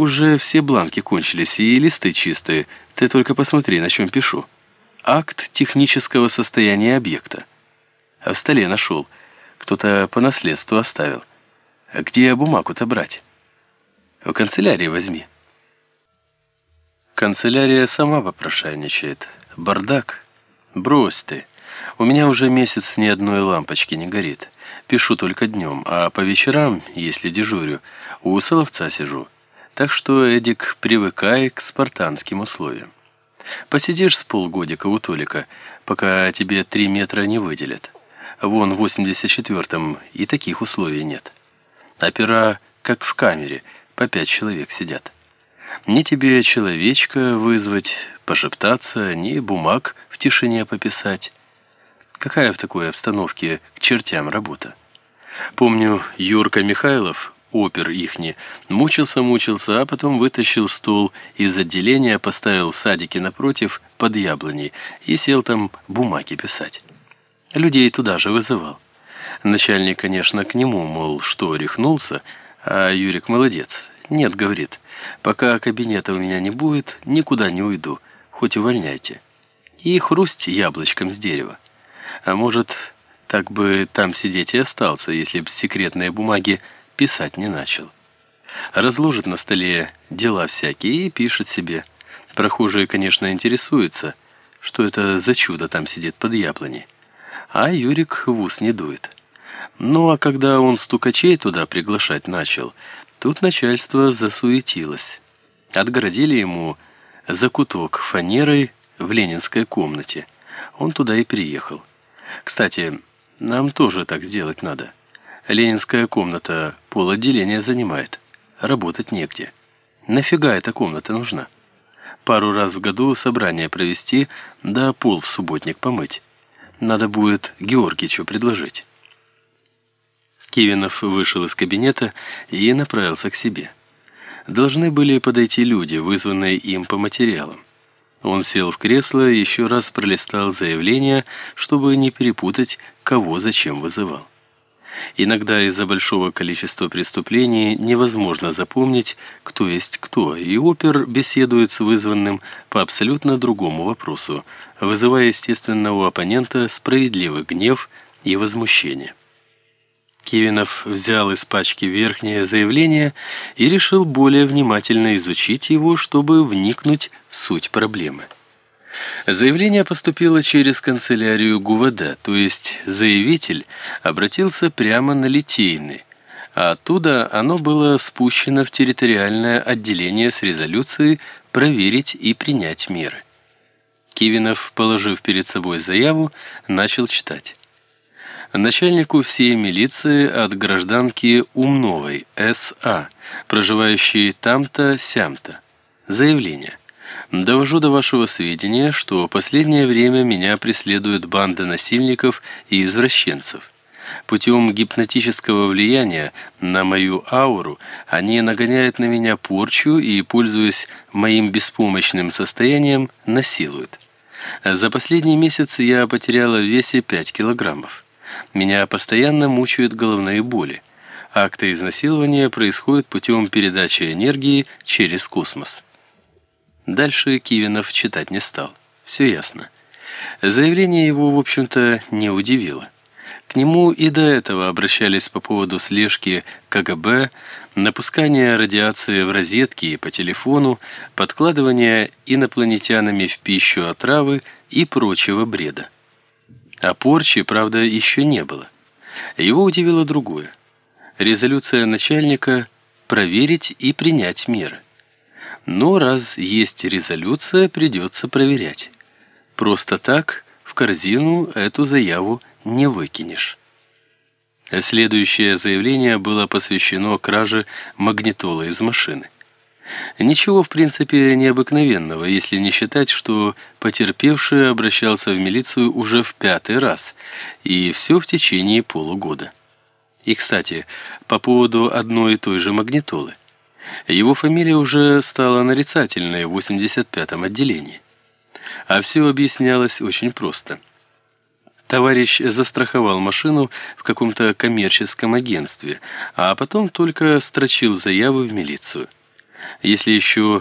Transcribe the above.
уже все бланки кончились и листы чистые. Ты только посмотри, на чем пишу. Акт технического состояния объекта. А в столе нашел. Кто-то по наследству оставил. А где бумагу-то брать? В канцелярии возьми. Канцелярия сама попрошайничает. Бардак. Брось ты. У меня уже месяц ни одной лампочки не горит. Пишу только днем, а по вечерам, если дежурю, у Соловца сижу. Так что, Эдик, привыкай к спартанским условиям. Посидишь с полгодика у Толика, пока тебе три метра не выделят. Вон в 84-м и таких условий нет. Опера, как в камере, по пять человек сидят. Ни тебе человечка вызвать, пошептаться, ни бумаг в тишине пописать. Какая в такой обстановке к чертям работа? Помню, Юрка Михайлов, опер ихний, мучился-мучился, а потом вытащил стул из отделения, поставил в садике напротив, под яблоней, и сел там бумаги писать. Людей туда же вызывал. Начальник, конечно, к нему, мол, что, рехнулся, а Юрик молодец. Нет, говорит, пока кабинета у меня не будет, никуда не уйду, хоть увольняйте. И хрусть яблочком с дерева. А может, так бы там сидеть и остался, если б секретные бумаги писать не начал. Разложит на столе дела всякие и пишет себе. Прохожие, конечно, интересуются, что это за чудо там сидит под яблоней. А Юрик в ус не дует. Ну а когда он стукачей туда приглашать начал, тут начальство засуетилось. Отгородили ему закуток фанерой в ленинской комнате. Он туда и приехал. Кстати, нам тоже так сделать надо. Ленинская комната пол отделения занимает. Работать негде. Нафига эта комната нужна? Пару раз в году собрание провести, да пол в субботник помыть. Надо будет Георгичу предложить. Кивинов вышел из кабинета и направился к себе. Должны были подойти люди, вызванные им по материалам. Он сел в кресло и еще раз пролистал заявление, чтобы не перепутать, кого зачем вызывал. Иногда из-за большого количества преступлений невозможно запомнить, кто есть кто, и опер беседует с вызванным по абсолютно другому вопросу, вызывая, естественно, у оппонента справедливый гнев и возмущение. Кивинов взял из пачки верхнее заявление и решил более внимательно изучить его, чтобы вникнуть в суть проблемы. Заявление поступило через канцелярию ГУВД, то есть заявитель обратился прямо на Литейный, а оттуда оно было спущено в территориальное отделение с резолюцией проверить и принять меры. Кивинов, положив перед собой заяву, начал читать начальнику всей милиции от гражданки Умновой, С.А., проживающей там-то, сям-то. Заявление. Довожу до вашего сведения, что последнее время меня преследует банда насильников и извращенцев. Путем гипнотического влияния на мою ауру они нагоняют на меня порчу и, пользуясь моим беспомощным состоянием, насилуют. За последний месяц я потеряла в весе 5 килограммов. Меня постоянно мучают головные боли. Акты изнасилования происходят путем передачи энергии через космос. Дальше Кивинов читать не стал. Все ясно. Заявление его, в общем-то, не удивило. К нему и до этого обращались по поводу слежки КГБ, напускания радиации в розетки и по телефону, подкладывания инопланетянами в пищу отравы и прочего бреда. А порчи, правда, еще не было. Его удивило другое. Резолюция начальника «проверить и принять меры». Но раз есть резолюция, придется проверять. Просто так в корзину эту заяву не выкинешь. Следующее заявление было посвящено краже магнитолы из машины. Ничего, в принципе, необыкновенного, если не считать, что потерпевший обращался в милицию уже в пятый раз, и все в течение полугода. И, кстати, по поводу одной и той же магнитолы. Его фамилия уже стала нарицательной в 85-м отделении. А все объяснялось очень просто. Товарищ застраховал машину в каком-то коммерческом агентстве, а потом только строчил заявы в милицию. Если еще